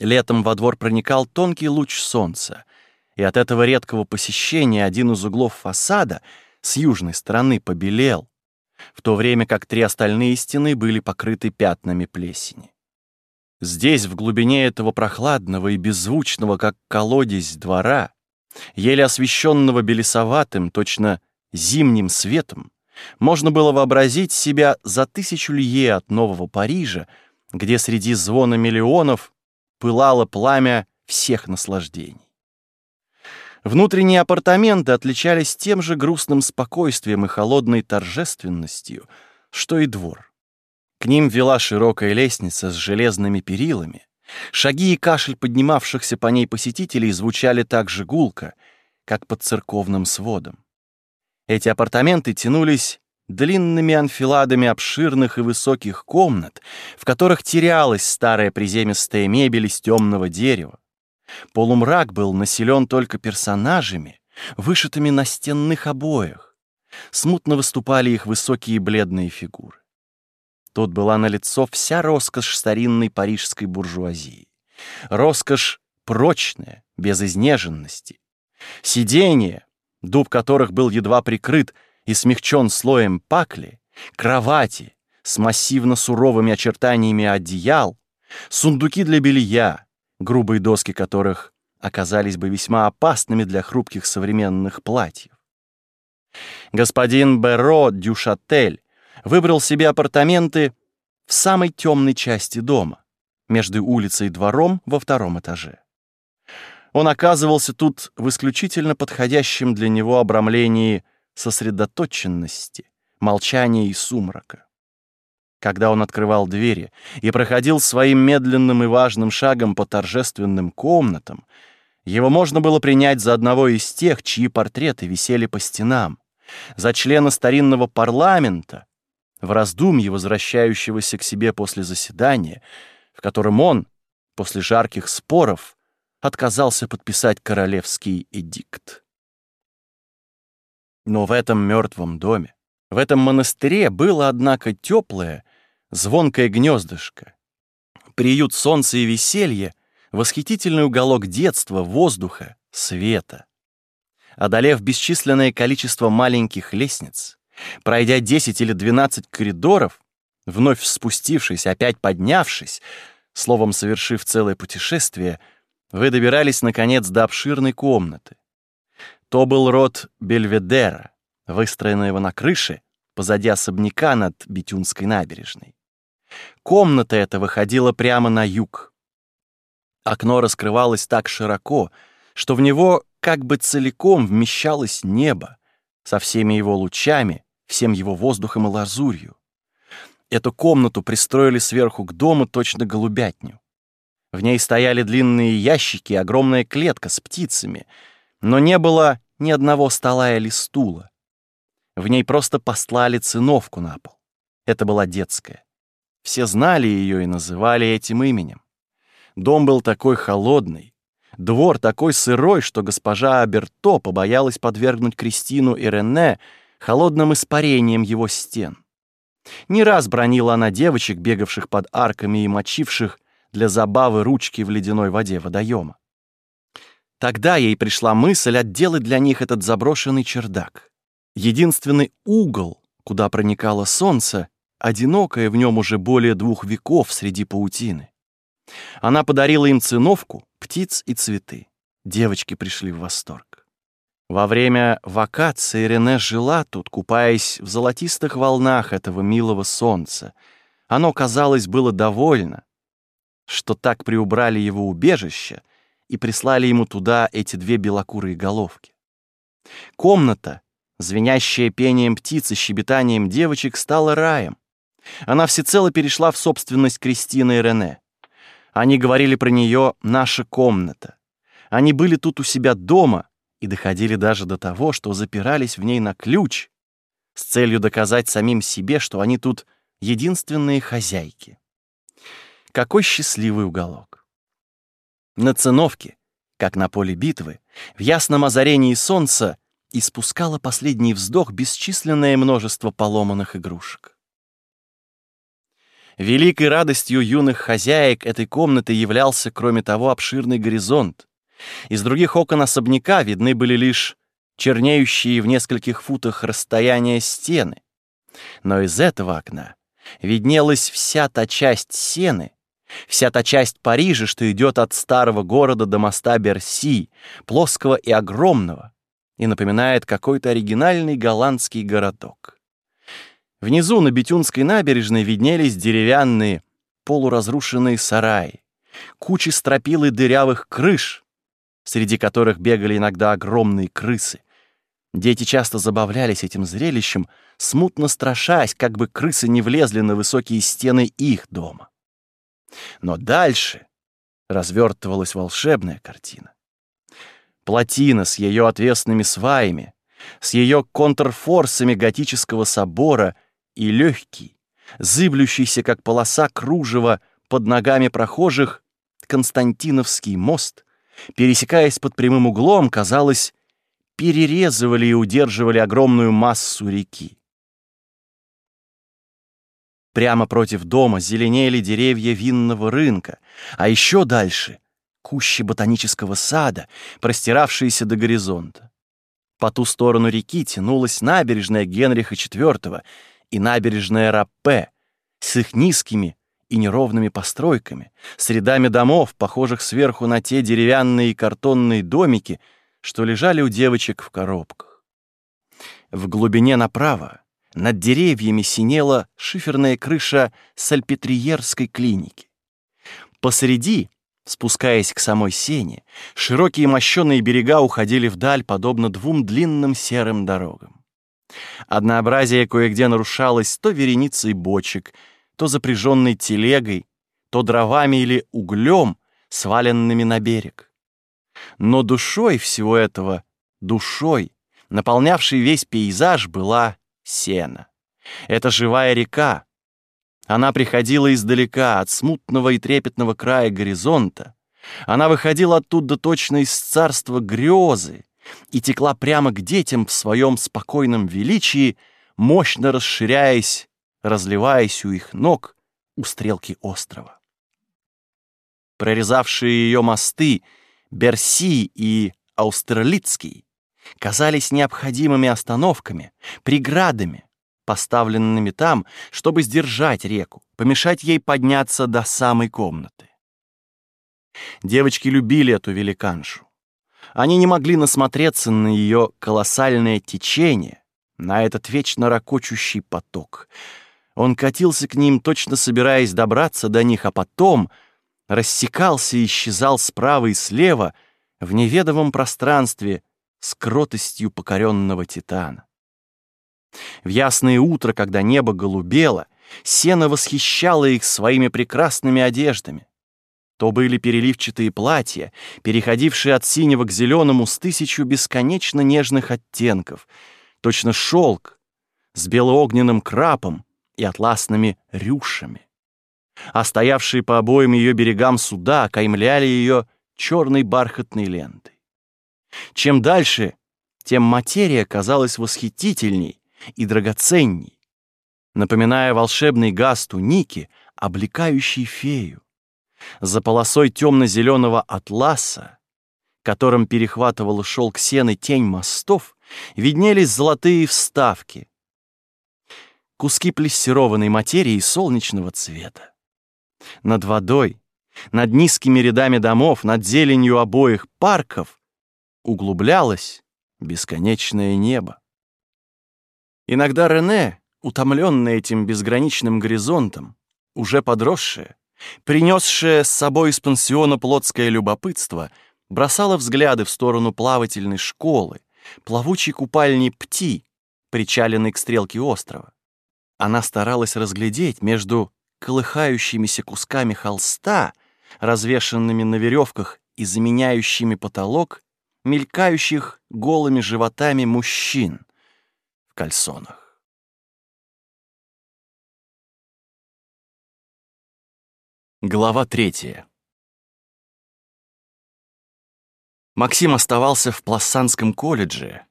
Летом во двор проникал тонкий луч солнца, и от этого редкого посещения один из углов фасада с южной стороны побелел, в то время как три остальные стены были покрыты пятнами плесени. Здесь, в глубине этого прохладного и беззвучного, как колодезь двора, еле освещенного белесоватым, точно зимним светом, можно было вообразить себя за тысячу лье от Нового Парижа, где среди звона миллионов пылало пламя всех наслаждений. Внутренние апартаменты отличались тем же грустным спокойствием и холодной торжественностью, что и двор. К ним вела широкая лестница с железными перилами. Шаги и кашель поднимавшихся по ней посетителей звучали так же гулко, как под церковным сводом. Эти апартаменты тянулись длинными анфиладами обширных и высоких комнат, в которых терялась старая приземистая мебель из темного дерева. Полумрак был населен только персонажами, вышитыми на стенных обоях. Смутно выступали их высокие бледные фигуры. Тут была налицо вся роскошь старинной парижской буржуазии. Роскошь прочная, без изнеженности. Сиденья, дуб которых был едва прикрыт и смягчен слоем пакли, кровати с массивно суровыми очертаниями одеял, сундуки для белья, грубые доски которых оказались бы весьма опасными для хрупких современных платьев. Господин Беро Дюшатель выбрал себе апартаменты в самой темной части дома, между улицей и двором во втором этаже. Он оказывался тут в исключительно подходящем для него обрамлении сосредоточенности, молчания и сумрака. Когда он открывал двери и проходил своим медленным и важным шагом по торжественным комнатам, его можно было принять за одного из тех, чьи портреты висели по стенам, за члена старинного парламента, в раздумье возвращающегося к себе после заседания, в котором он, после жарких споров, отказался подписать королевский эдикт. Но в этом мертвом доме, в этом монастыре было, однако, теплое, звонкое гнездышко, приют солнца и веселья, восхитительный уголок детства, воздуха, света. Одолев бесчисленное количество маленьких лестниц, пройдя 10 или 12 коридоров, вновь спустившись, опять поднявшись, словом, совершив целое путешествие, вы добирались, наконец, до обширной комнаты. То был род Бельведера, выстроенного на крыше позади особняка над Бетюнской набережной. Комната эта выходила прямо на юг. Окно раскрывалось так широко, что в него как бы целиком вмещалось небо со всеми его лучами, всем его воздухом и лазурью. Эту комнату пристроили сверху к дому точно голубятню. В ней стояли длинные ящики и огромная клетка с птицами, но не было ни одного стола или стула. В ней просто послали циновку на пол. Это была детская. Все знали ее и называли этим именем. Дом был такой холодный, двор такой сырой, что госпожа Аберто побоялась подвергнуть Кристину и Рене холодным испарением его стен. Не раз бронила она девочек, бегавших под арками и мочивших для забавы ручки в ледяной воде водоема. Тогда ей пришла мысль отделать для них этот заброшенный чердак. Единственный угол, куда проникало солнце, одинокое в нем уже более двух веков среди паутины. Она подарила им циновку, птиц и цветы. Девочки пришли в восторг. Во время вакации Рене жила тут, купаясь в золотистых волнах этого милого солнца. Оно, казалось, было довольно, что так приубрали его убежище — и прислали ему туда эти две белокурые головки. Комната, звенящая пением птиц и щебетанием девочек, стала раем. Она всецело перешла в собственность Кристины и Рене. Они говорили про нее «наша комната». Они были тут у себя дома и доходили даже до того, что запирались в ней на ключ с целью доказать самим себе, что они тут единственные хозяйки. Какой счастливый уголок! На циновке, как на поле битвы, в ясном озарении солнца испускало последний вздох бесчисленное множество поломанных игрушек. Великой радостью юных хозяек этой комнаты являлся, кроме того, обширный горизонт. Из других окон особняка видны были лишь чернеющие в нескольких футах расстояния стены. Но из этого окна виднелась вся та часть сены, вся та часть Парижа, что идет от старого города до моста Берси, плоского и огромного, и напоминает какой-то оригинальный голландский городок. Внизу на Бетюнской набережной виднелись деревянные, полуразрушенные сараи, кучи стропил и дырявых крыш, среди которых бегали иногда огромные крысы. Дети часто забавлялись этим зрелищем, смутно страшась, как бы крысы не влезли на высокие стены их дома. Но дальше развертывалась волшебная картина. Плотина с ее отвесными сваями, с ее контрфорсами готического собора и легкий, зыблющийся, как полоса кружева под ногами прохожих, Константиновский мост, пересекаясь под прямым углом, казалось, перерезывали и удерживали огромную массу реки. Прямо против дома зеленели деревья винного рынка, а еще дальше — кущи ботанического сада, простиравшиеся до горизонта. По ту сторону реки тянулась набережная Генриха IV и набережная Раппе с их низкими и неровными постройками, с рядами домов, похожих сверху на те деревянные и картонные домики, что лежали у девочек в коробках. В глубине направо над деревьями синела шиферная крыша сальпетриерской клиники. Посреди, спускаясь к самой сене, широкие мощеные берега уходили вдаль, подобно двум длинным серым дорогам. Однообразие кое-где нарушалось то вереницей бочек, то запряженной телегой, то дровами или углем, сваленными на берег. Но душой всего этого, душой, наполнявшей весь пейзаж, была сена. Это живая река. Она приходила издалека, от смутного и трепетного края горизонта. Она выходила оттуда точно из царства грезы и текла прямо к детям в своем спокойном величии, мощно расширяясь, разливаясь у их ног у стрелки острова. Прорезавшие ее мосты Берси и Аустерлицкий казались необходимыми остановками, преградами, поставленными там, чтобы сдержать реку, помешать ей подняться до самой комнаты. Девочки любили эту великаншу. Они не могли насмотреться на ее колоссальное течение, на этот вечно ракочущий поток. Он катился к ним, точно собираясь добраться до них, а потом рассекался и исчезал справа и слева в неведомом пространстве — с кротостью покоренного титана. В ясное утро, когда небо голубело, сено восхищало их своими прекрасными одеждами. То были переливчатые платья, переходившие от синего к зеленому с тысячу бесконечно нежных оттенков, точно шелк с белоогненным крапом и атласными рюшами. А стоявшие по обоим ее берегам суда каймляли ее черной бархатной лентой. Чем дальше, тем материя казалась восхитительней и драгоценней, напоминая волшебный газ туники, облекающий фею. За полосой темно-зеленого атласа, которым перехватывал шелк сены тень мостов, виднелись золотые вставки, куски плессированной материи солнечного цвета. Над водой, над низкими рядами домов, над зеленью обоих парков углублялось бесконечное небо. Иногда Рене, утомленная этим безграничным горизонтом, уже подросшая, принесшая с собой из пансиона плотское любопытство, бросала взгляды в сторону плавательной школы, плавучей купальни Пти, причаленной к стрелке острова. Она старалась разглядеть между колыхающимися кусками холста, развешанными на веревках и заменяющими потолок, мелькающих голыми животами мужчин в кальсонах. Глава третья. Максим оставался в Плассанском колледже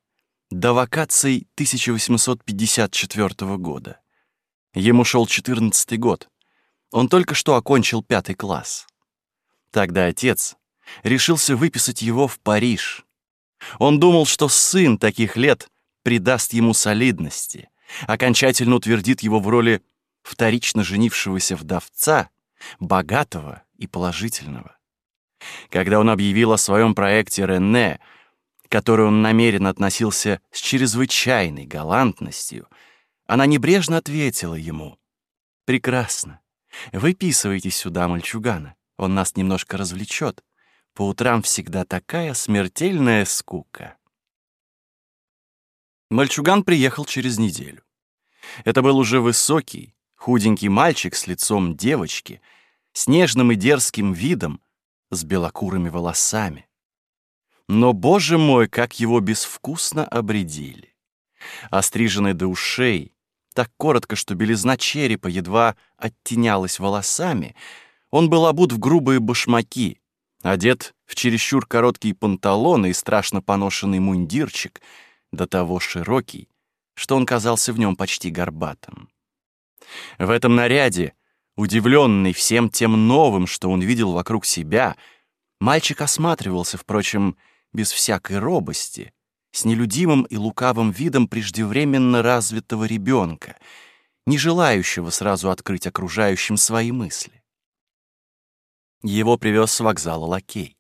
до вакаций 1854 года. Ему шел 14 год. Он только что окончил пятый класс. Тогда отец решился выписать его в Париж. Он думал, что сын таких лет придаст ему солидности, окончательно утвердит его в роли вторично женившегося вдовца, богатого и положительного. Когда он объявил о своем проекте Рене, к которой он намеренно относился с чрезвычайной галантностью, она небрежно ответила ему. «Прекрасно. Выписывайтесь сюда, мальчугана. Он нас немножко развлечет. По утрам всегда такая смертельная скука». Мальчуган приехал через неделю. Это был уже высокий, худенький мальчик с лицом девочки, с нежным и дерзким видом, с белокурыми волосами. Но, боже мой, как его безвкусно обредили. Остриженный до ушей, так коротко, что белизна черепа едва оттенялась волосами, он был обут в грубые башмаки, одет в чересчур короткие панталоны и страшно поношенный мундирчик, до того широкий, что он казался в нем почти горбатым. В этом наряде, удивленный всем тем новым, что он видел вокруг себя, мальчик осматривался, впрочем, без всякой робости, с нелюдимым и лукавым видом преждевременно развитого ребенка, не желающего сразу открыть окружающим свои мысли. Его привез с вокзала лакей.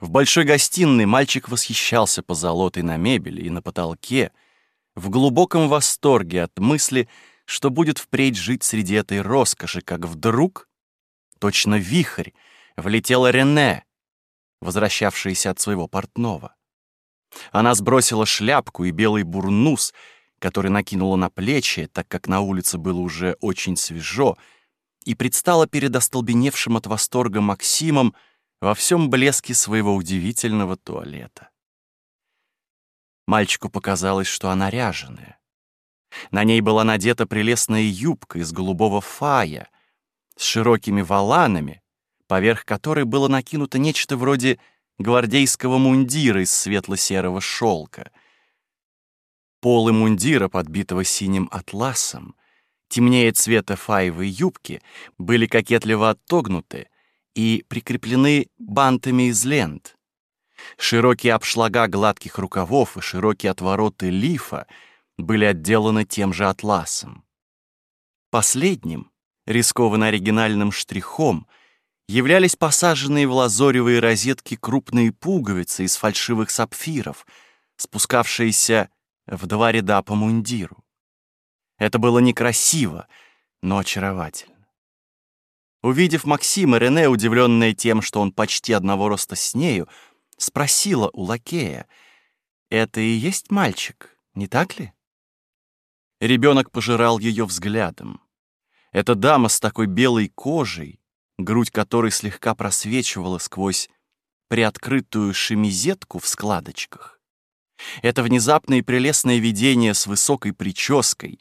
В большой гостиной мальчик восхищался позолотой на мебели и на потолке, в глубоком восторге от мысли, что будет впредь жить среди этой роскоши, как вдруг, точно вихрь, влетела Рене, возвращавшаяся от своего портного. Она сбросила шляпку и белый бурнус, который накинула на плечи, так как на улице было уже очень свежо, и предстала перед остолбеневшим от восторга Максимом во всем блеске своего удивительного туалета. Мальчику показалось, что она ряженая. На ней была надета прелестная юбка из голубого фая с широкими воланами, поверх которой было накинуто нечто вроде гвардейского мундира из светло-серого шелка. Полы мундира, подбитого синим атласом, темнее цвета фаевой юбки, были кокетливо отогнуты и прикреплены бантами из лент. Широкие обшлага гладких рукавов и широкие отвороты лифа были отделаны тем же атласом. Последним, рискованно оригинальным штрихом, являлись посаженные в лазоревые розетки крупные пуговицы из фальшивых сапфиров, спускавшиеся в два ряда по мундиру. Это было некрасиво, но очаровательно. Увидев Максима, Рене, удивленная тем, что он почти одного роста с нею, спросила у лакея, «Это и есть мальчик, не так ли?» Ребенок пожирал ее взглядом. Эта дама с такой белой кожей, грудь которой слегка просвечивала сквозь приоткрытую шемизетку в складочках. Это внезапное и прелестное видение с высокой прической,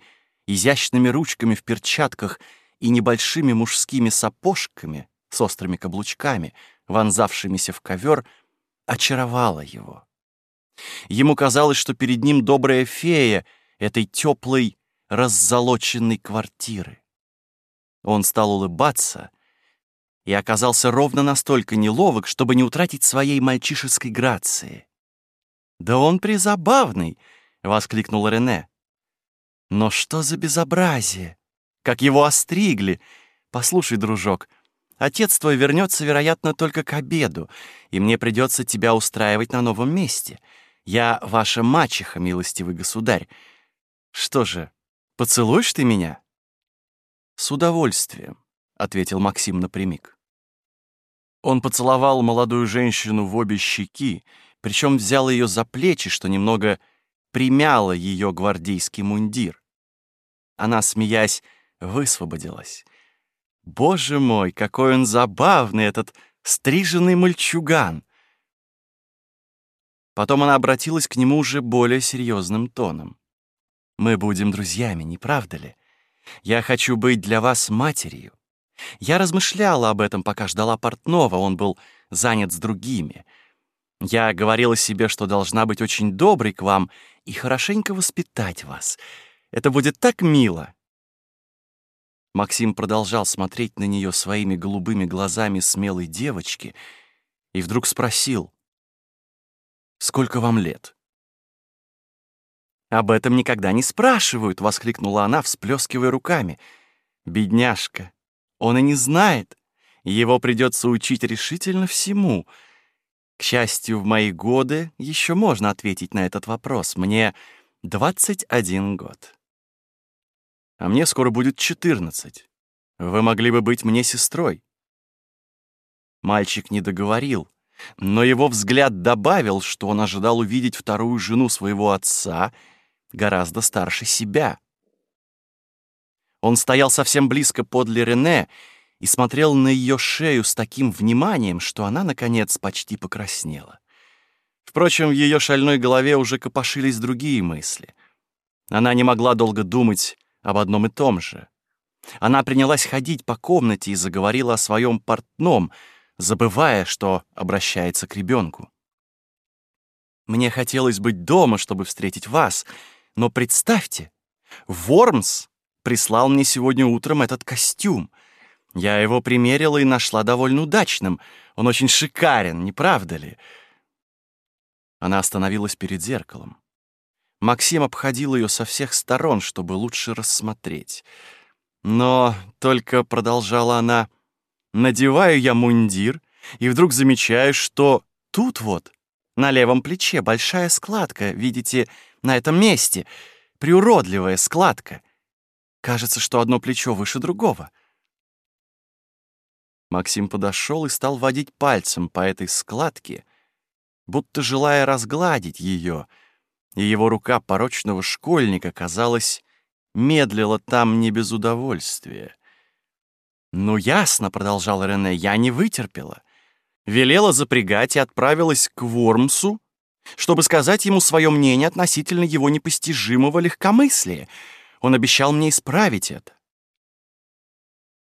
изящными ручками в перчатках и небольшими мужскими сапожками с острыми каблучками, вонзавшимися в ковер — очаровала его. Ему казалось, что перед ним добрая фея этой теплой, раззолоченной квартиры. Он стал улыбаться и оказался ровно настолько неловок, чтобы не утратить своей мальчишеской грации. «Да он призабавный!» — воскликнул Рене. «Но что за безобразие! Как его остригли! Послушай, дружок, — Отец твой вернется, вероятно, только к обеду, и мне придется тебя устраивать на новом месте. Я ваша мачеха, милостивый государь. Что же, поцелуешь ты меня?» «С удовольствием», — ответил Максим напрямик. Он поцеловал молодую женщину в обе щеки, причем взял ее за плечи, что немного примяло ее гвардейский мундир. Она, смеясь, высвободилась. Боже мой, какой он забавный, этот стриженный мальчуган! Потом она обратилась к нему уже более серьезным тоном. «Мы будем друзьями, не правда ли? Я хочу быть для вас матерью. Я размышляла об этом, пока ждала портного, он был занят с другими. Я говорила себе, что должна быть очень доброй к вам — и хорошенько воспитать вас. Это будет так мило. Максим продолжал смотреть на нее своими голубыми глазами смелой девочки и вдруг спросил, «Сколько вам лет?» «Об этом никогда не спрашивают!» — воскликнула она, всплескивая руками. «Бедняжка! Он и не знает. Его придется учить решительно всему. К счастью, в мои годы еще можно ответить на этот вопрос. Мне 21 год. А мне скоро будет 14. Вы могли бы быть мне сестрой. Мальчик не договорил, но его взгляд добавил, что он ожидал увидеть вторую жену своего отца, гораздо старше себя. Он стоял совсем близко подле Рене и смотрел на ее шею с таким вниманием, что она, наконец, почти покраснела. Впрочем, в ее шальной голове уже копошились другие мысли. Она не могла долго думать об одном и том же. Она принялась ходить по комнате и заговорила о своем портном, забывая, что обращается к ребенку. «Мне хотелось быть дома, чтобы встретить вас, но представьте, Вормс прислал мне сегодня утром этот костюм — я его примерила и нашла довольно удачным. Он очень шикарен, не правда ли?» Она остановилась перед зеркалом. Максим обходил ее со всех сторон, чтобы лучше рассмотреть. Но только продолжала она, надеваю я мундир, и вдруг замечаю, что тут вот, на левом плече, большая складка, видите, на этом месте, приуродливая складка. Кажется, что одно плечо выше другого — Максим подошел и стал водить пальцем по этой складке, будто желая разгладить ее, и его рука порочного школьника, казалось, медлила там не без удовольствия. «Ну, ясно», — продолжал Рене, — «я не вытерпела. Велела запрягать и отправилась к Вормсу, чтобы сказать ему свое мнение относительно его непостижимого легкомыслия. Он обещал мне исправить это.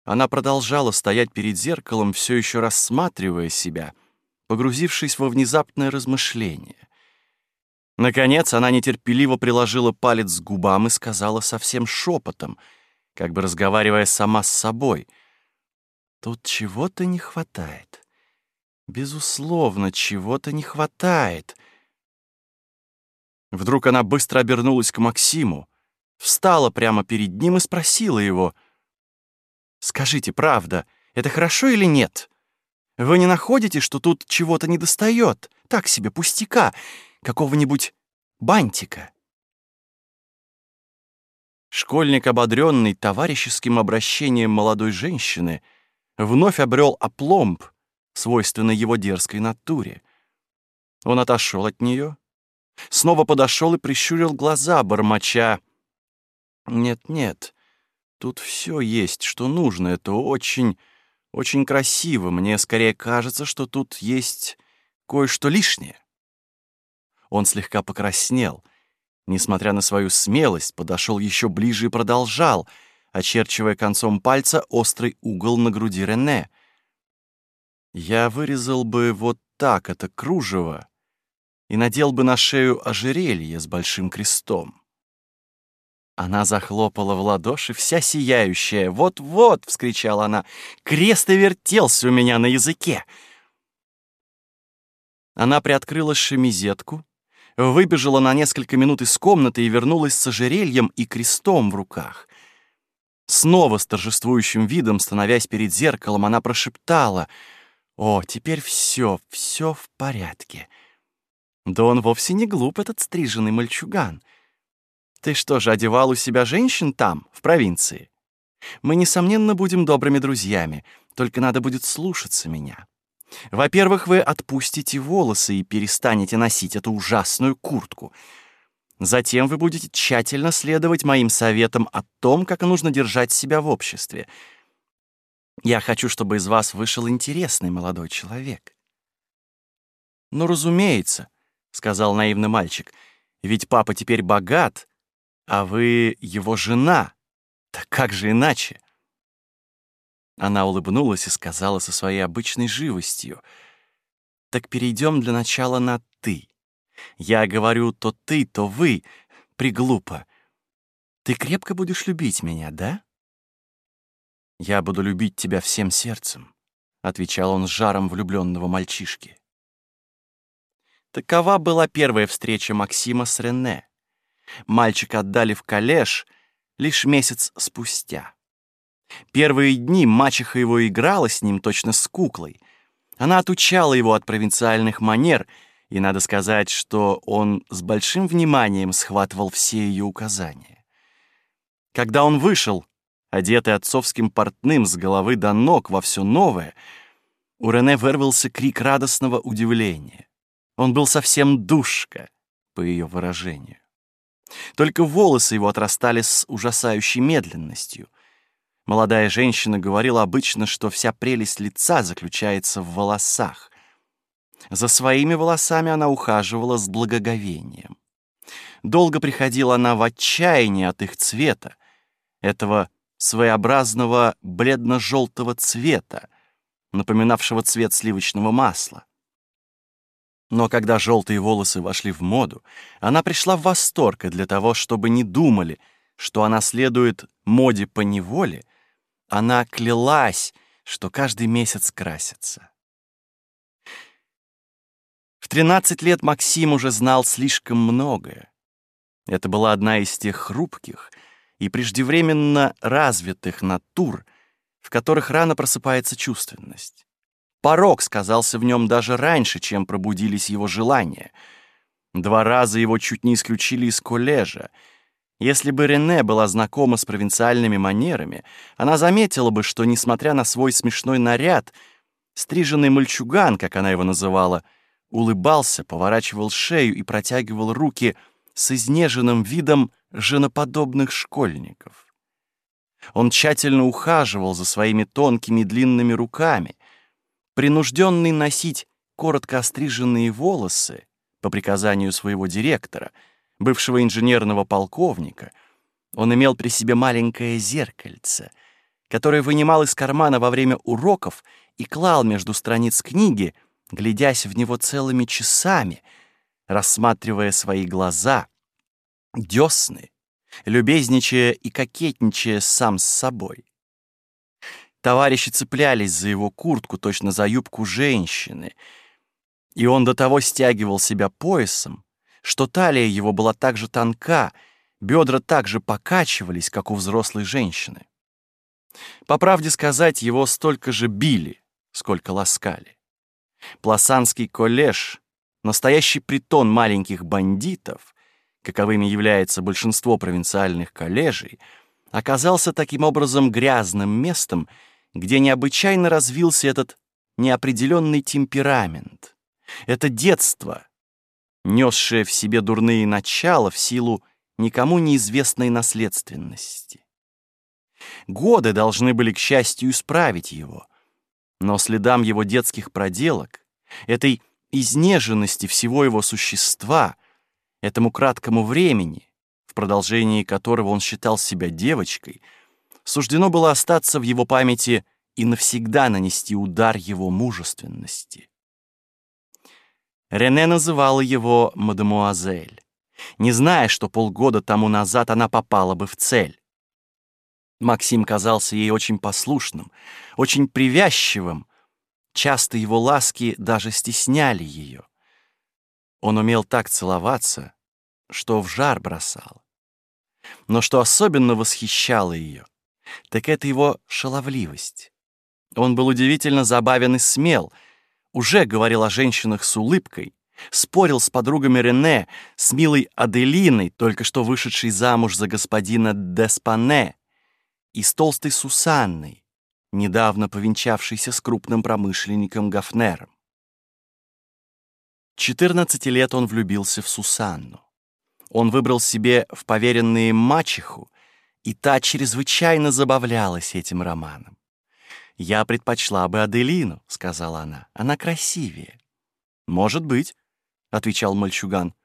Она продолжала стоять перед зеркалом, все еще рассматривая себя, погрузившись во внезапное размышление. Наконец она нетерпеливо приложила палец к губам и сказала совсем шепотом, как бы разговаривая сама с собой. «Тут чего-то не хватает. Безусловно, чего-то не хватает». Вдруг она быстро обернулась к Максиму, встала прямо перед ним и спросила его — Скажите, правда, это хорошо или нет? Вы не находите, что тут чего-то недостает? Так себе пустяка, какого-нибудь бантика?» Школьник, ободренный товарищеским обращением молодой женщины, вновь обрел опломб, свойственный его дерзкой натуре. Он отошел от нее, снова подошел и прищурил глаза, бормоча. «Нет-нет, Тут все есть, что нужно. Это очень, очень красиво. Мне скорее кажется, что тут есть кое-что лишнее. Он слегка покраснел. Несмотря на свою смелость, подошел еще ближе и продолжал, очерчивая концом пальца острый угол на груди Рене. Я вырезал бы вот так это кружево и надел бы на шею ожерелье с большим крестом. Она захлопала в ладоши, вся сияющая. «Вот-вот!» — вскричала она. «Крест и вертелся у меня на языке!» Она приоткрыла шемизетку, выбежала на несколько минут из комнаты и вернулась с ожерельем и крестом в руках. Снова с торжествующим видом, становясь перед зеркалом, она прошептала «О, теперь все, все в порядке». Да он вовсе не глуп, этот стриженный мальчуган. Ты что же, одевал у себя женщин там, в провинции? Мы, несомненно, будем добрыми друзьями, только надо будет слушаться меня. Во-первых, вы отпустите волосы и перестанете носить эту ужасную куртку. Затем вы будете тщательно следовать моим советам о том, как нужно держать себя в обществе. Я хочу, чтобы из вас вышел интересный молодой человек. «Ну, разумеется», — сказал наивный мальчик, — «ведь папа теперь богат, а вы его жена. Так как же иначе? Она улыбнулась и сказала со своей обычной живостью. Так перейдем для начала на «ты». Я говорю то ты, то вы. Приглупо. Ты крепко будешь любить меня, да? «Я буду любить тебя всем сердцем», — отвечал он с жаром влюбленного мальчишки. Такова была первая встреча Максима с Рене. Мальчика отдали в коллеж лишь месяц спустя. Первые дни мачеха его играла с ним точно с куклой. Она отучала его от провинциальных манер, и надо сказать, что он с большим вниманием схватывал все ее указания. Когда он вышел, одетый отцовским портным с головы до ног во все новое, у Рене вырвался крик радостного удивления. Он был совсем душка, по ее выражению. Только волосы его отрастали с ужасающей медленностью. Молодая женщина говорила обычно, что вся прелесть лица заключается в волосах. За своими волосами она ухаживала с благоговением. Долго приходила она в отчаяние от их цвета, этого своеобразного бледно-желтого цвета, напоминавшего цвет сливочного масла. Но когда желтые волосы вошли в моду, она пришла в восторг, и для того, чтобы не думали, что она следует моде по неволе, она клялась, что каждый месяц красится. В 13 лет Максим уже знал слишком многое. Это была одна из тех хрупких и преждевременно развитых натур, в которых рано просыпается чувственность. Порог сказался в нем даже раньше, чем пробудились его желания. Два раза его чуть не исключили из коллежа. Если бы Рене была знакома с провинциальными манерами, она заметила бы, что, несмотря на свой смешной наряд, стриженный мальчуган, как она его называла, улыбался, поворачивал шею и протягивал руки с изнеженным видом женоподобных школьников. Он тщательно ухаживал за своими тонкими длинными руками, принужденный носить коротко остриженные волосы по приказанию своего директора, бывшего инженерного полковника, он имел при себе маленькое зеркальце, которое вынимал из кармана во время уроков и клал между страниц книги, глядясь в него целыми часами, рассматривая свои глаза, десны, любезничая и кокетничая сам с собой. Товарищи цеплялись за его куртку, точно за юбку женщины. И он до того стягивал себя поясом, что талия его была так же тонка, бедра так же покачивались, как у взрослой женщины. По правде сказать, его столько же били, сколько ласкали. Пласанский коллеж, настоящий притон маленьких бандитов, каковыми является большинство провинциальных коллежей, оказался таким образом грязным местом, где необычайно развился этот неопределенный темперамент. Это детство, несшее в себе дурные начала в силу никому неизвестной наследственности. Годы должны были, к счастью, исправить его, но следам его детских проделок, этой изнеженности всего его существа, этому краткому времени, в продолжении которого он считал себя девочкой — суждено было остаться в его памяти и навсегда нанести удар его мужественности. Рене называла его мадемуазель, не зная, что полгода тому назад она попала бы в цель. Максим казался ей очень послушным, очень привязчивым, часто его ласки даже стесняли ее. Он умел так целоваться, что в жар бросал. Но что особенно восхищало ее, так это его шаловливость. Он был удивительно забавен и смел, уже говорил о женщинах с улыбкой, спорил с подругами Рене, с милой Аделиной, только что вышедшей замуж за господина Деспане, и с толстой Сусанной, недавно повенчавшейся с крупным промышленником Гафнером. 14 лет он влюбился в Сусанну. Он выбрал себе в поверенные мачеху, и та чрезвычайно забавлялась этим романом. «Я предпочла бы Аделину», — сказала она. «Она красивее». «Может быть», — отвечал мальчуган.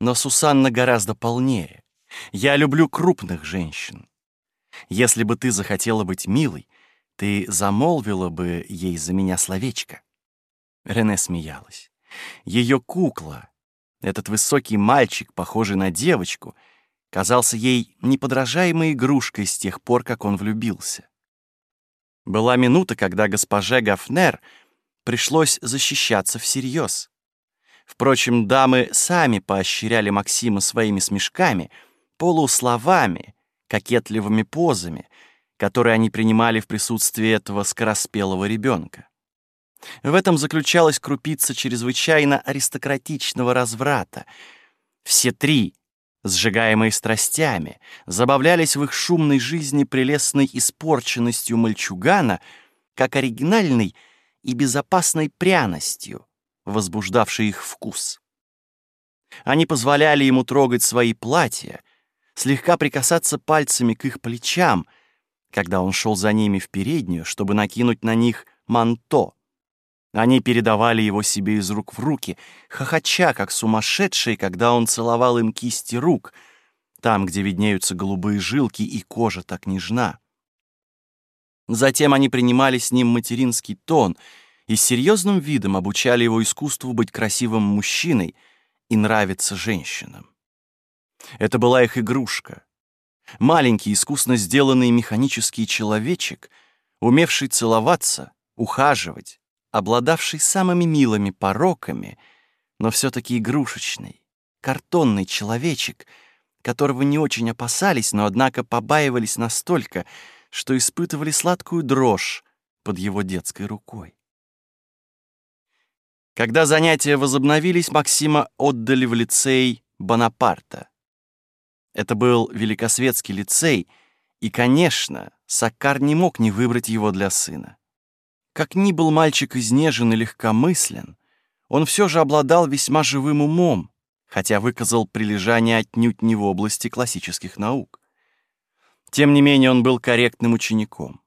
«Но Сусанна гораздо полнее. Я люблю крупных женщин. Если бы ты захотела быть милой, ты замолвила бы ей за меня словечко». Рене смеялась. Ее кукла, этот высокий мальчик, похожий на девочку — казался ей неподражаемой игрушкой с тех пор, как он влюбился. Была минута, когда госпоже Гафнер пришлось защищаться всерьез. Впрочем, дамы сами поощряли Максима своими смешками, полусловами, кокетливыми позами, которые они принимали в присутствии этого скороспелого ребенка. В этом заключалась крупица чрезвычайно аристократичного разврата. Все три, сжигаемые страстями, забавлялись в их шумной жизни прелестной испорченностью мальчугана, как оригинальной и безопасной пряностью, возбуждавшей их вкус. Они позволяли ему трогать свои платья, слегка прикасаться пальцами к их плечам, когда он шел за ними в переднюю, чтобы накинуть на них манто. Они передавали его себе из рук в руки, хохоча, как сумасшедшие, когда он целовал им кисти рук, там, где виднеются голубые жилки и кожа так нежна. Затем они принимали с ним материнский тон и с серьезным видом обучали его искусству быть красивым мужчиной и нравиться женщинам. Это была их игрушка. Маленький, искусно сделанный механический человечек, умевший целоваться, ухаживать, обладавший самыми милыми пороками, но все-таки игрушечный, картонный человечек, которого не очень опасались, но, однако, побаивались настолько, что испытывали сладкую дрожь под его детской рукой. Когда занятия возобновились, Максима отдали в лицей Бонапарта. Это был великосветский лицей, и, конечно, Саккар не мог не выбрать его для сына. Как ни был мальчик изнежен и легкомыслен, он все же обладал весьма живым умом, хотя выказал прилежание отнюдь не в области классических наук. Тем не менее он был корректным учеником,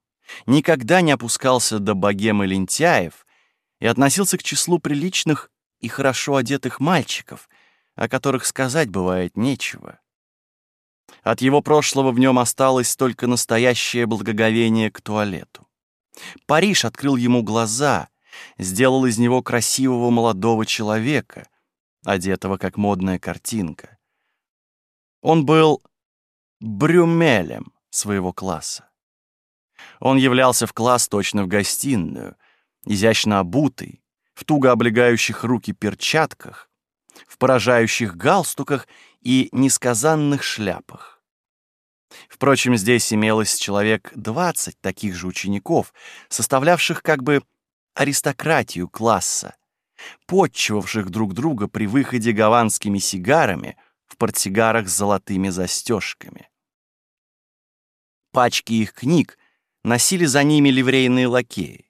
никогда не опускался до богемы лентяев и относился к числу приличных и хорошо одетых мальчиков, о которых сказать бывает нечего. От его прошлого в нем осталось только настоящее благоговение к туалету. Париж открыл ему глаза, сделал из него красивого молодого человека, одетого как модная картинка. Он был брюмелем своего класса. Он являлся в класс точно в гостиную, изящно обутый, в туго облегающих руки перчатках, в поражающих галстуках и несказанных шляпах. Впрочем, здесь имелось человек двадцать таких же учеников, составлявших как бы аристократию класса, подчивавших друг друга при выходе гаванскими сигарами в портсигарах с золотыми застежками. Пачки их книг носили за ними ливрейные лакеи.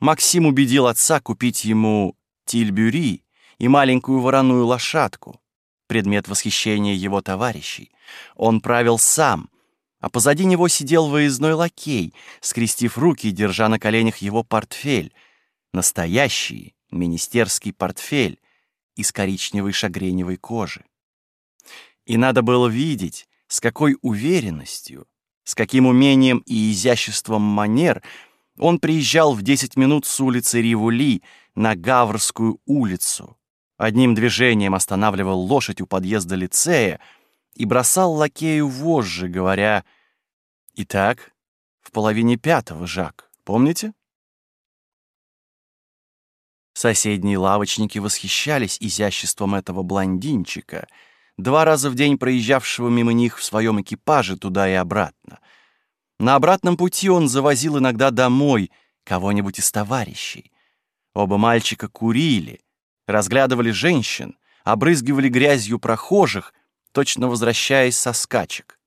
Максим убедил отца купить ему тильбюри и маленькую вороную лошадку, предмет восхищения его товарищей. Он правил сам, а позади него сидел выездной лакей, скрестив руки и держа на коленях его портфель, настоящий министерский портфель из коричневой шагреневой кожи. И надо было видеть, с какой уверенностью, с каким умением и изяществом манер он приезжал в 10 минут с улицы Ривули на Гаврскую улицу, одним движением останавливал лошадь у подъезда лицея, и бросал лакею вожжи, говоря «Итак, в половине пятого, Жак, помните?» Соседние лавочники восхищались изяществом этого блондинчика, два раза в день проезжавшего мимо них в своем экипаже туда и обратно. На обратном пути он завозил иногда домой кого-нибудь из товарищей. Оба мальчика курили, разглядывали женщин, обрызгивали грязью прохожих точно возвращаясь со скачек.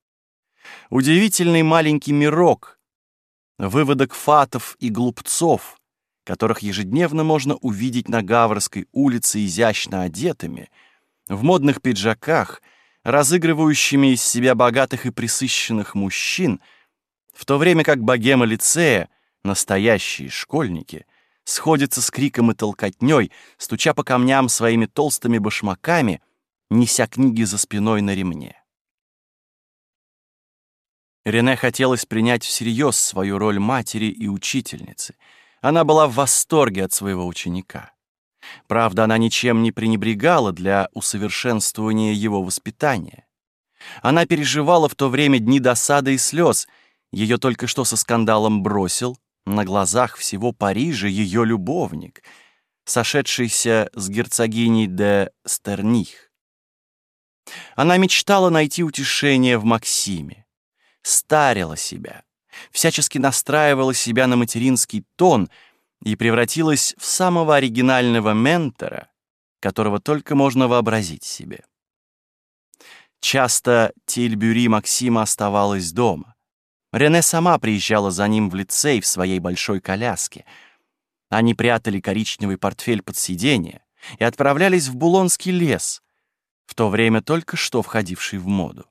Удивительный маленький мирок, выводок фатов и глупцов, которых ежедневно можно увидеть на Гаврской улице изящно одетыми, в модных пиджаках, разыгрывающими из себя богатых и присыщенных мужчин, в то время как богема лицея, настоящие школьники, сходятся с криком и толкотней, стуча по камням своими толстыми башмаками — неся книги за спиной на ремне. Рене хотелось принять всерьез свою роль матери и учительницы. Она была в восторге от своего ученика. Правда, она ничем не пренебрегала для усовершенствования его воспитания. Она переживала в то время дни досады и слез. Ее только что со скандалом бросил, на глазах всего Парижа ее любовник, сошедшийся с герцогиней де Стерних. Она мечтала найти утешение в Максиме, старила себя, всячески настраивала себя на материнский тон и превратилась в самого оригинального ментора, которого только можно вообразить себе. Часто Тильбюри Максима оставалась дома. Рене сама приезжала за ним в лицей в своей большой коляске. Они прятали коричневый портфель под сиденье и отправлялись в Булонский лес, в то время только что входивший в моду.